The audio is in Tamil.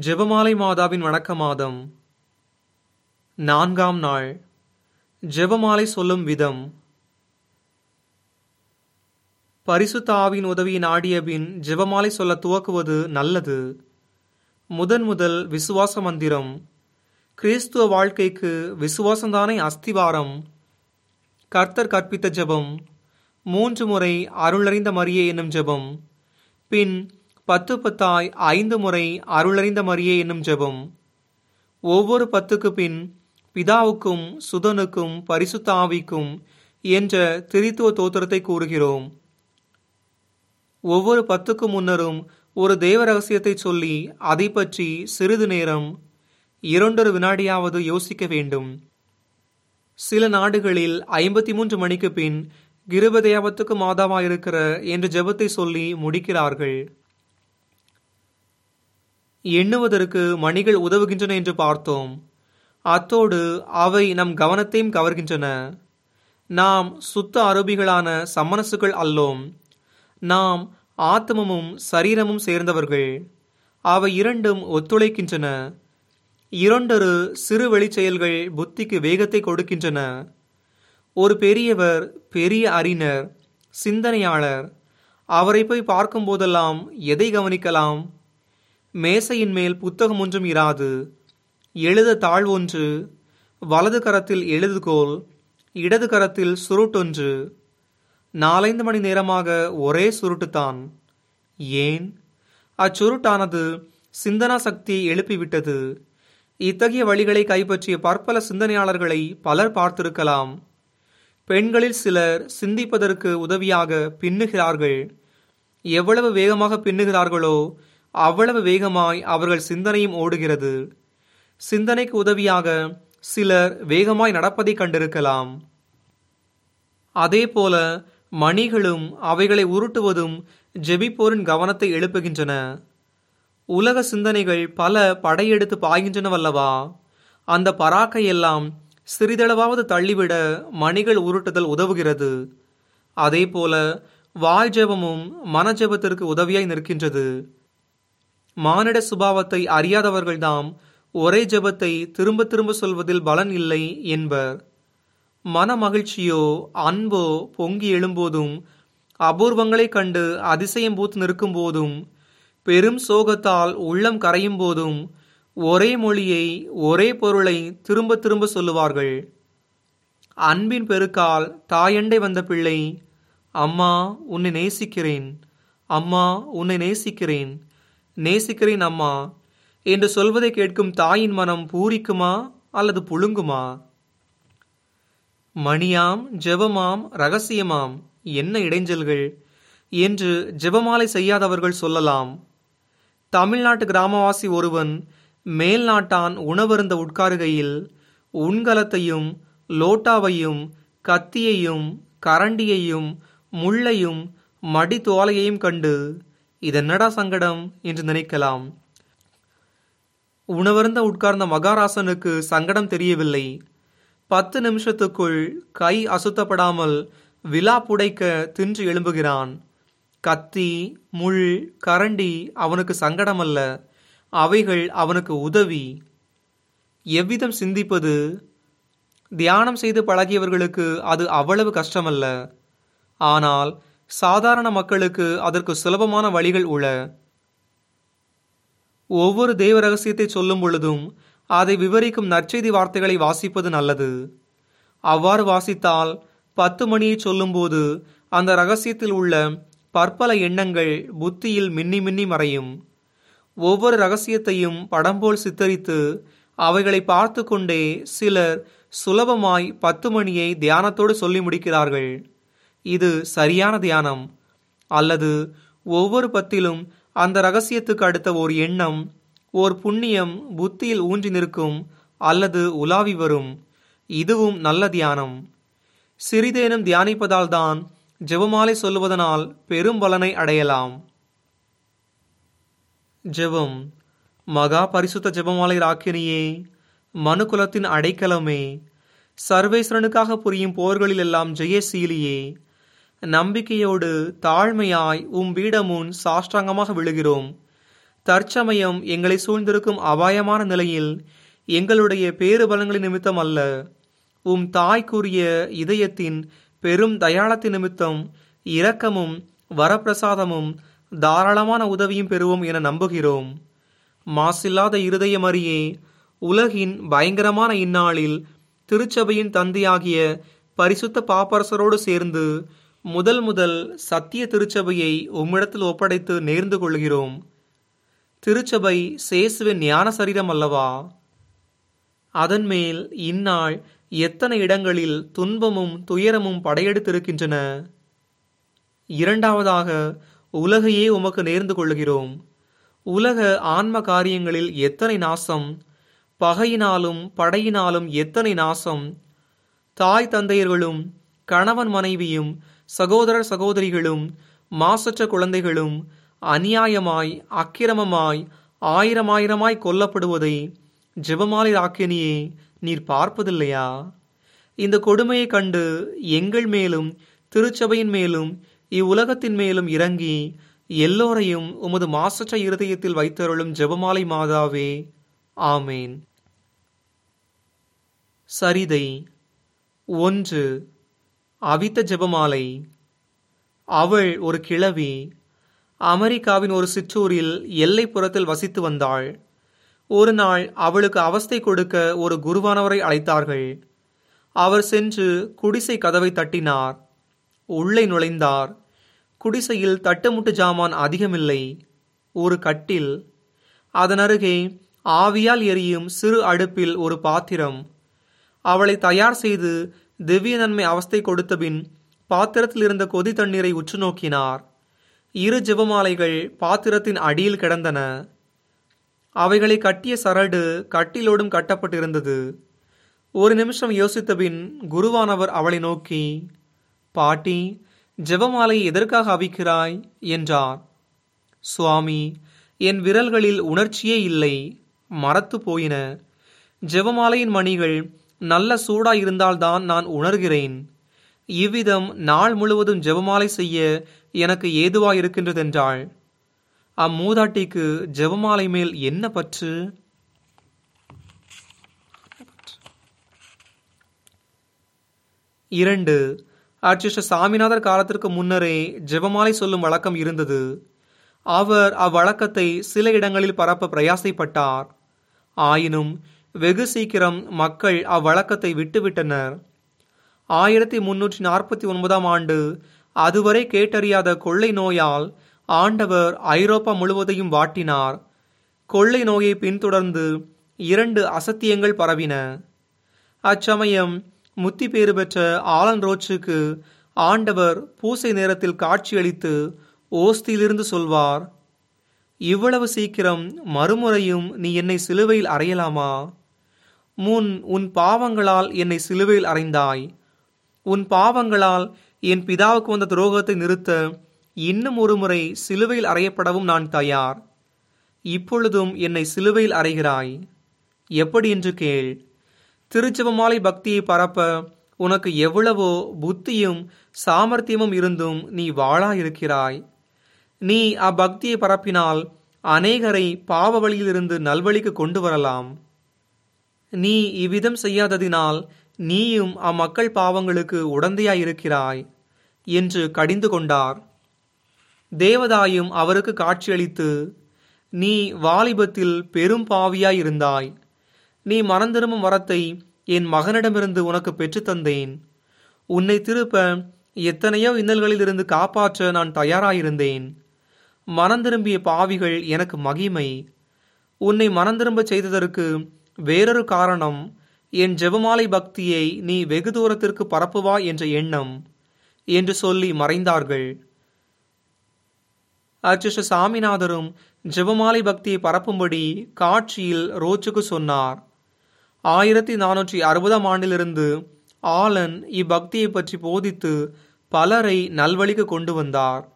ஜெபமாலை மாதாவின் வணக்க மாதம் நான்காம் நாள். ஜெபமாலை சொல்லும் விதம். பரிசுத்தாவின் உதவி உதவியை நாடிய பின் ஜெபமாலை சொல்ல துவக்குவது நல்லது. முதன் முதல் விசுவாச மந்திரம். கிறிஸ்துவ வாழ்க்கைக்கு விசுவாசம்தானே அஸ்திவாரம். கர்த்தர் கற்பித்த ஜெபம். மூன்று முறை அருளறிந்த மரியே என்னும் ஜெபம். பின் பத்து பத்தாய் ஐந்து முறை அருளறிந்த மரியே என்னும் ஜெபம். ஒவ்வொரு பத்துக்கு பின் பிதாவுக்கும் சுதனுக்கும் பரிசுத்தாவிக்கும் என்ற திரித்துவ தோத்திரத்தை கூறுகிறோம். ஒவ்வொரு பத்துக்கு முன்னரும் ஒரு தேவ ரகசியத்தை சொல்லி அதை பற்றி சிறிது நேரம் இரண்டொரு வினாடியாவது யோசிக்க வேண்டும். சில நாடுகளில் ஐம்பத்தி மூன்று மணிக்கு பின் கிருபதேவத்துக்கு மாதாவாயிருக்கிற என்ற ஜெபத்தை சொல்லி முடிக்கிறார்கள். எண்ணுவதற்கு மணிகள் உதவுகின்றன என்று பார்த்தோம். அத்தோடு அவை நம் கவனத்தையும் கவர்கின்றன. நாம் சுத்த அரபிகளான சம்மனசுகள் அல்லோம். நாம் ஆத்மமும் சரீரமும் சேர்ந்தவர்கள். அவை இரண்டும் ஒத்துழைக்கின்றன. இரண்டொரு சிறு வெளிச்செயல்கள் புத்திக்கு வேகத்தை கொடுக்கின்றன. ஒரு பெரியவர் பெரிய அறிஞர் சிந்தனையாளர் அவரை போய் பார்க்கும் போதெல்லாம் எதை கவனிக்கலாம்? மேசையின் மேல் புத்தகம் ஒன்றும் இராது. எழுத தாழ் ஒன்று வலது கரத்தில் எழுதுகோல் இடது கரத்தில் சுருட்டொன்று. நாலைந்து மணி நேரமாக ஒரே சுருட்டுத்தான். ஏன்? அச்சுருட்டானது சிந்தனா சக்தியை எழுப்பிவிட்டது. இத்தகைய வழிகளை கைப்பற்றிய பற்பல சிந்தனையாளர்களை பலர் பார்த்திருக்கலாம். பெண்களில் சிலர் சிந்திப்பதற்கு உதவியாக பின்னுகிறார்கள். எவ்வளவு வேகமாக பின்னுகிறார்களோ அவ்வளவு வேகமாய் அவர்கள் சிந்தனையும் ஓடுகிறது. சிந்தனைக்கு உதவியாக சிலர் வேகமாய் நடப்பதை கண்டிருக்கலாம். அதேபோல மணிகளும் அவைகளை உருட்டுவதும் ஜெபிப்போரின் கவனத்தை எழுப்புகின்றன. உலக சிந்தனைகள் பல படையெடுத்து பாய்கின்றனவல்லவா அந்த பராக்கையெல்லாம் சிறிதளவாவது தள்ளிவிட மணிகள் உருட்டுதல் உதவுகிறது. அதேபோல வாய் ஜெபமும் மனஜெபத்திற்கு உதவியாய் நிற்கின்றது. மானிட சுபாவத்தை அறியாதவர்கள்தாம் ஒரே ஜெபத்தை திரும்ப திரும்ப சொல்வதில் பலன் இல்லை என்பர். மன மகிழ்ச்சியோ அன்போ பொங்கி எழும்போதும் அபூர்வங்களை கண்டு அதிசயம் பூத்து நிற்கும் போதும் பெரும் சோகத்தால் உள்ளம் கரையும் போதும் ஒரே மொழியை ஒரே பொருளை திரும்ப திரும்ப சொல்லுவார்கள். அன்பின் பெருக்கால் தாயண்டை வந்த பிள்ளை அம்மா உன்னை நேசிக்கிறேன். அம்மா உன்னை நேசிக்கிறேன். நேசிக்கிறேன் அம்மா. என்று சொல்வதை கேட்கும் தாயின் மனம் பூரிக்குமா அல்லது புழுங்குமா? மணியாம் ஜெபமாம் ரகசியமாம் என்ன இடைஞ்சல்கள்? என்று ஜெபமாலை செய்யாதவர்கள் சொல்லலாம். தமிழ்நாட்டு கிராமவாசி ஒருவன் மேல் நாட்டான் உணவருந்த உட்காருகையில் உண்கலத்தையும் லோட்டாவையும் கத்தியையும் கரண்டியையும் முள்ளையும் மடி தோலையையும் கண்டு இதென்னடா சங்கடம் என்று நினைக்கலாம். உணவருந்த உட்கார்ந்த மகாராசனுக்கு சங்கடம் தெரியவில்லை. பத்து நிமிஷத்துக்குள் கை அசுத்தப்படாமல் விழா புடைக்க தின்று எழும்புகிறான். கத்தி முள் கரண்டி அவனுக்கு சங்கடமல்ல. அவைகள் அவனுக்கு உதவி. எவ்விதம் சிந்திப்பது? தியானம் செய்து பழகியவர்களுக்கு அது அவ்வளவு கஷ்டமல்ல. ஆனால் சாதாரண மக்களுக்கு அதற்கு சுலபமான வழிகள் உள. ஒவ்வொரு தெய்வ ரகசியத்தை சொல்லும் பொழுதும் அதை விவரிக்கும் நற்செய்தி வார்த்தைகளை வாசிப்பது நல்லது. அவ்வாறு வாசித்தால் பத்து மணியை சொல்லும்போது அந்த ரகசியத்தில் உள்ள பற்பல எண்ணங்கள் புத்தியில் மின்னி மின்னி மறையும். ஒவ்வொரு ரகசியத்தையும் படம் போல் சித்தரித்து அவைகளை பார்த்து கொண்டே சிலர் சுலபமாய் பத்து மணியை தியானத்தோடு சொல்லி முடிக்கிறார்கள். இது சரியான தியானம் அல்லது ஒவ்வொரு பத்திலும் அந்த ரகசியத்துக்கு அடுத்த ஓர் எண்ணம் ஓர் புண்ணியம் புத்தியில் ஊன்றி நிற்கும் அல்லது உலாவி வரும். இதுவும் நல்ல தியானம். சிறிதேனும் தியானிப்பதால் தான் ஜெபமாலை சொல்லுவதனால் பெரும் பலனை அடையலாம். ஜெபம். மகா பரிசுத்த ஜெபமாலை ராக்கினியே மனுகுலத்தின் அடைக்கலமே. சர்வேஸ்வரனுக்காக புரியும் போர்களில் எல்லாம் ஜெயசீலியே நம்பிக்கையோடு தாழ்மையாய் உம் பீடமுன் சாஷ்டாங்கமாக விழுகிறோம். தற்சமயம் எங்களை சூழ்ந்திருக்கும் அபாயமான நிலையில் எங்களுடைய பேறு பலங்களின் நிமித்தம் அல்ல. உம் தாய்க்குரிய இதயத்தின் பெரும் தயாளத்தின் நிமித்தம் இரக்கமும் வரப்பிரசாதமும் தாராளமான உதவியும் பெறுவோம் என நம்புகிறோம். மாசில்லாத இருதயம் அறியே உலகின் பயங்கரமான இந்நாளில் திருச்சபையின் தந்தையாகிய பரிசுத்த பாப்பரசரோடு சேர்ந்து முதல் முதல் சத்திய திருச்சபையை உம்மிடத்தில் ஒப்படைத்து நேர்ந்து கொள்கிறோம் திருச்சபை சேசுவின் ஞான சரீரம் அல்லவா? அதன் மேல் இந்நாள் எத்தனை இடங்களில் துன்பமும் துயரமும் படையெடுத்திருக்கின்றன? இரண்டாவதாக உலகையே உமக்கு நேர்ந்து கொள்கிறோம் உலக ஆன்ம காரியங்களில் எத்தனை நாசம்? பகையினாலும் படையினாலும் எத்தனை நாசம்? தாய் தந்தையர்களும் கணவன் மனைவியும் சகோதரர் சகோதரிகளும் மாசற்ற குழந்தைகளும் அநியாயமாய் அக்கிரமமாய் ஆயிரம் ஆயிரமாய் கொல்லப்படுவதை ஜெபமாலை ராக்கினியே நீர் பார்ப்பதில்லையா? இந்த கொடுமையை கண்டு எங்கள் மேலும் திருச்சபையின் மேலும் இவ்வுலகத்தின் மேலும் இறங்கி எல்லோரையும் உமது மாசற்ற இருதயத்தில் வைத்தருளும் ஜெபமாலை மாதாவே ஆமேன். சரிதை ஒன்று அவித்த ஜெபமாலை. அவள் ஒரு கிழவி அமெரிக்காவின் ஒரு சிற்றூரில் எல்லைப்புறத்தில் வசித்து வந்தாள். ஒரு நாள் அவளுக்கு அவஸ்தை கொடுக்க ஒரு குருவானவரை அழைத்தார்கள். அவர் சென்று குடிசை கதவை தட்டினார். உள்ளே நுழைந்தார். குடிசையில் தட்டுமுட்டு ஜாமான் அதிகமில்லை. ஒரு கட்டில். அதனருகே ஆவியால் எரியும் சிறு அடுப்பில் ஒரு பாத்திரம். அவளை தயார் செய்து திவ்ய நன்மை அவஸ்தை கொடுத்தபின் பாத்திரத்தில் இருந்த கொதி தண்ணீரை உற்று நோக்கினார். இரு ஜெபமாலைகள் பாத்திரத்தின் அடியில் கிடந்தன. அவைகளை கட்டிய சரடு கட்டிலோடும் கட்டப்பட்டிருந்தது. ஒரு நிமிஷம் யோசித்தபின் குருவானவர் அவளை நோக்கி பாட்டி ஜெபமாலையை எதற்காக அவிக்கிறாய்? என்றார். சுவாமி என் விரல்களில் உணர்ச்சியே இல்லை. மரத்து போயின. ஜெபமாலையின் மணிகள் நல்ல சூடா இருந்தால்தான் நான் உணர்கிறேன். இவ்விதம் நாள் முழுவதும் ஜெபமாலை செய்ய எனக்கு ஏதுவாயிருக்கின்றதென்றாள். அம்மூதாட்டிக்கு ஜெபமாலை மேல் என்ன பற்று? இரண்டு அர்ச்சிஷ்ட சாமிநாதர் காலத்திற்கு முன்னரே ஜெபமாலை சொல்லும் வழக்கம் இருந்தது. அவர் அவ்வழக்கத்தை சில இடங்களில் பரப்ப பிரயாசைப்பட்டார். ஆயினும் வெகு சீக்கிரம் மக்கள் அவ்வழக்கத்தை விட்டுவிட்டனர். ஆயிரத்தி முன்னூற்றி நாற்பத்தி ஒன்பதாம் ஆண்டு அதுவரை கேட்டறியாத கொள்ளை நோயால் ஆண்டவர் ஐரோப்பா முழுவதையும் வாட்டினார். கொள்ளை நோயை பின்தொடர்ந்து இரண்டு அசத்தியங்கள் பரவின. அச்சமயம் முத்தி பேறு பெற்ற ஆலன் ரோச்சுக்கு ஆண்டவர் பூசை நேரத்தில் காட்சியளித்து ஓஸ்தியிலிருந்து சொல்வார் இவ்வளவு சீக்கிரம் மறுமுறையும் நீ என்னை சிலுவையில் அறையலாமா? முன் உன் பாவங்களால் என்னை சிலுவையில் அறைந்தாய். உன் பாவங்களால் என் பிதாவுக்கு வந்த துரோகத்தை நிறுத்த இன்னும் ஒரு முறை சிலுவையில் அறையப்படவும் நான் தயார். இப்பொழுதும் என்னை சிலுவையில் அறைகிறாய். எப்படி என்று கேள். திருச்சபமாலை பக்தியை பரப்ப உனக்கு எவ்வளவோ புத்தியும் சாமர்த்தியமும் இருந்தும் நீ வாழா இருக்கிறாய் நீ அப்பக்தியை பரப்பினால் அநேகரை பாவ வழியிலிருந்து நல்வழிக்கு கொண்டு வரலாம் நீ இவ்விதம் செய்யாததினால் நீயும் அம்மக்கள் பாவங்களுக்கு உடந்தையாயிருக்கிறாய் என்று கடிந்து கொண்டார். தேவதாயும் அவருக்கு காட்சியளித்து நீ வாலிபத்தில் பெரும் பாவியாயிருந்தாய். நீ மறந்திரும்பும் வரத்தை என் மகனிடமிருந்து உனக்கு பெற்றுத்தந்தேன் உன்னை திருப்ப எத்தனையோ இன்னல்களிலிருந்து காப்பாற்ற நான் தயாராயிருந்தேன். மனந்திரும்பிய பாவிகள் எனக்கு மகிமை. உன்னை மனந்திரும்ப செய்ததற்கு வேறொரு காரணம் என் ஜெபமாலை பக்தியை நீ வெகு தூரத்திற்கு பரப்புவா என்ற எண்ணம் என்று சொல்லி மறைந்தார்கள். அர்ச்சிஷ சாமிநாதரும் ஜெபமாலை பக்தியை பரப்பும்படி காட்சியில் ரோச்சுக்கு சொன்னார். ஆயிரத்தி நானூற்றி அறுபதாம் ஆண்டிலிருந்து ஆலன் இப்பக்தியை பற்றி போதித்து பலரை நல்வழிக்கு கொண்டு வந்தார்.